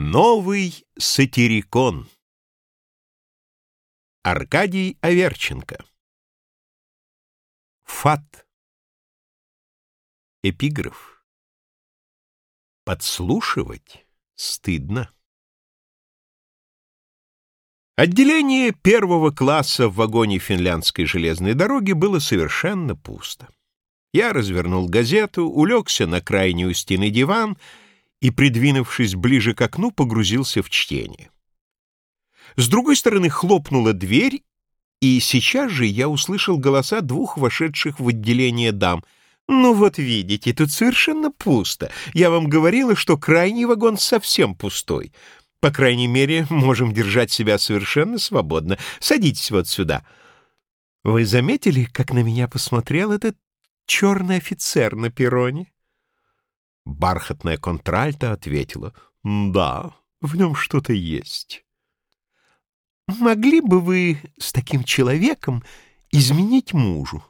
Новый сатирикон Аркадий Аверченко Фат Эпиграф Подслушивать стыдно. Отделение первого класса в вагоне финляндской железной дороги было совершенно пусто. Я развернул газету, улегся на крайний у стены диван и, придвинувшись ближе к окну, погрузился в чтение. С другой стороны хлопнула дверь, и сейчас же я услышал голоса двух вошедших в отделение дам. «Ну вот видите, тут совершенно пусто. Я вам говорила, что крайний вагон совсем пустой. По крайней мере, можем держать себя совершенно свободно. Садитесь вот сюда». «Вы заметили, как на меня посмотрел этот черный офицер на перроне?» Бархатная контральта ответила, «Да, в нем что-то есть». «Могли бы вы с таким человеком изменить мужу?»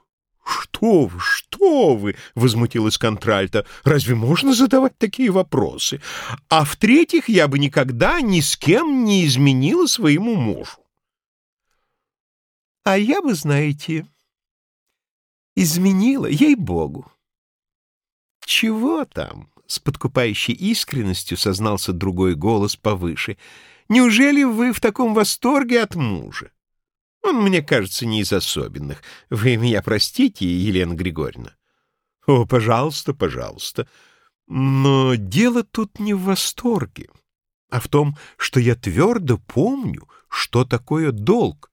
«Что вы, что вы!» — возмутилась контральта. «Разве можно задавать такие вопросы? А в-третьих, я бы никогда ни с кем не изменила своему мужу». «А я бы, знаете, изменила, ей-богу». «Чего там?» — с подкупающей искренностью сознался другой голос повыше. «Неужели вы в таком восторге от мужа? Он, мне кажется, не из особенных. Вы меня простите, Елена Григорьевна?» «О, пожалуйста, пожалуйста. Но дело тут не в восторге, а в том, что я твердо помню, что такое долг».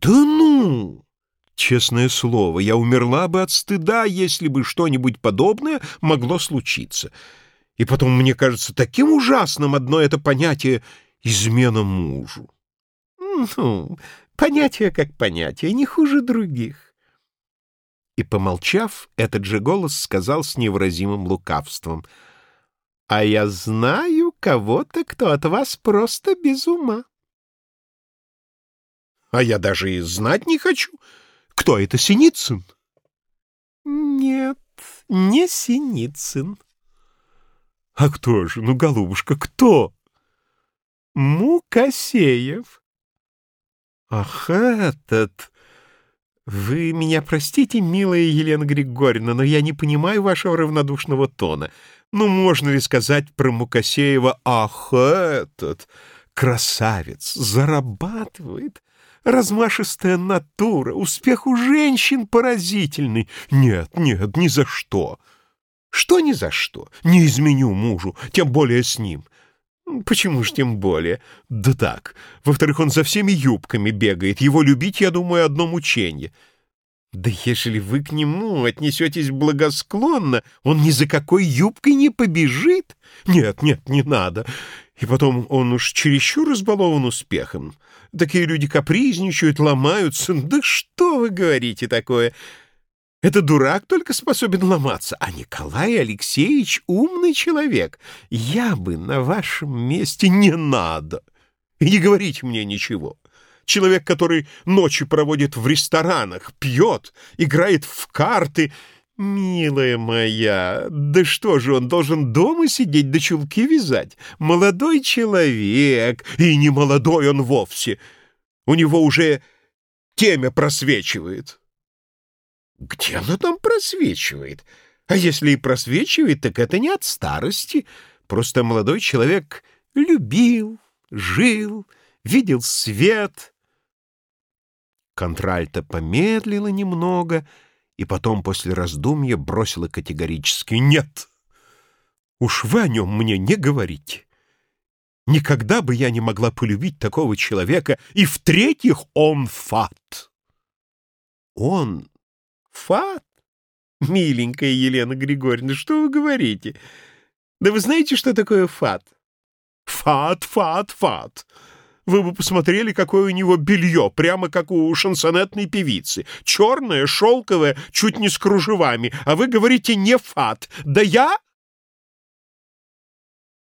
«Да ну!» Честное слово, я умерла бы от стыда, если бы что-нибудь подобное могло случиться. И потом, мне кажется, таким ужасным одно это понятие «измена мужу». Ну, понятие как понятие, не хуже других. И, помолчав, этот же голос сказал с невыразимым лукавством, «А я знаю кого-то, кто от вас просто без ума». «А я даже и знать не хочу», кто это, Синицын? Нет, не Синицын. А кто же, ну, голубушка, кто? Мукасеев. Ах, этот... Вы меня простите, милая Елена Григорьевна, но я не понимаю вашего равнодушного тона. Ну, можно ли сказать про Мукасеева «Ах, этот...» Красавец, зарабатывает, Размашистая натура, успех у женщин поразительный. Нет, нет, ни за что. Что ни за что? Не изменю мужу, тем более с ним. Почему же тем более? Да так. Во-вторых, он за всеми юбками бегает. Его любить, я думаю, одно мучение. Да ежели вы к нему отнесетесь благосклонно, он ни за какой юбкой не побежит. Нет, нет, не надо. И потом он уж чересчур разбалован успехом. Такие люди капризничают, ломаются. Да что вы говорите такое? Это дурак только способен ломаться, а Николай Алексеевич умный человек. Я бы на вашем месте не надо. И не говорите мне ничего. Человек, который ночи проводит в ресторанах, пьет, играет в карты — «Милая моя, да что же, он должен дома сидеть да чулки вязать? Молодой человек, и не молодой он вовсе. У него уже темя просвечивает». «Где оно там просвечивает? А если и просвечивает, так это не от старости. Просто молодой человек любил, жил, видел свет». Контральта помедлила немного — и потом после раздумья бросила категорически «Нет! Уж вы о нем мне не говорите! Никогда бы я не могла полюбить такого человека, и в-третьих, он фат!» «Он фат? Миленькая Елена Григорьевна, что вы говорите? Да вы знаете, что такое фат?» «Фат, фат, фат!» Вы бы посмотрели, какое у него белье, прямо как у шансонетной певицы. Черное, шелковое, чуть не с кружевами. А вы говорите «не фат». Да я...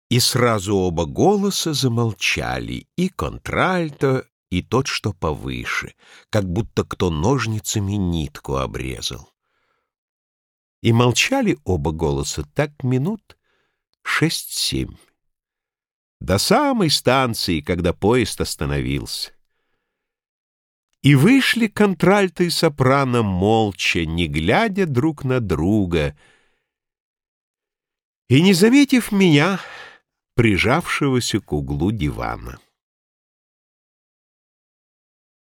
И сразу оба голоса замолчали, и контральто, и тот, что повыше, как будто кто ножницами нитку обрезал. И молчали оба голоса так минут шесть-семь. До самой станции, когда поезд остановился. И вышли контральто и сопрано молча, не глядя друг на друга, и не заметив меня, прижавшегося к углу дивана.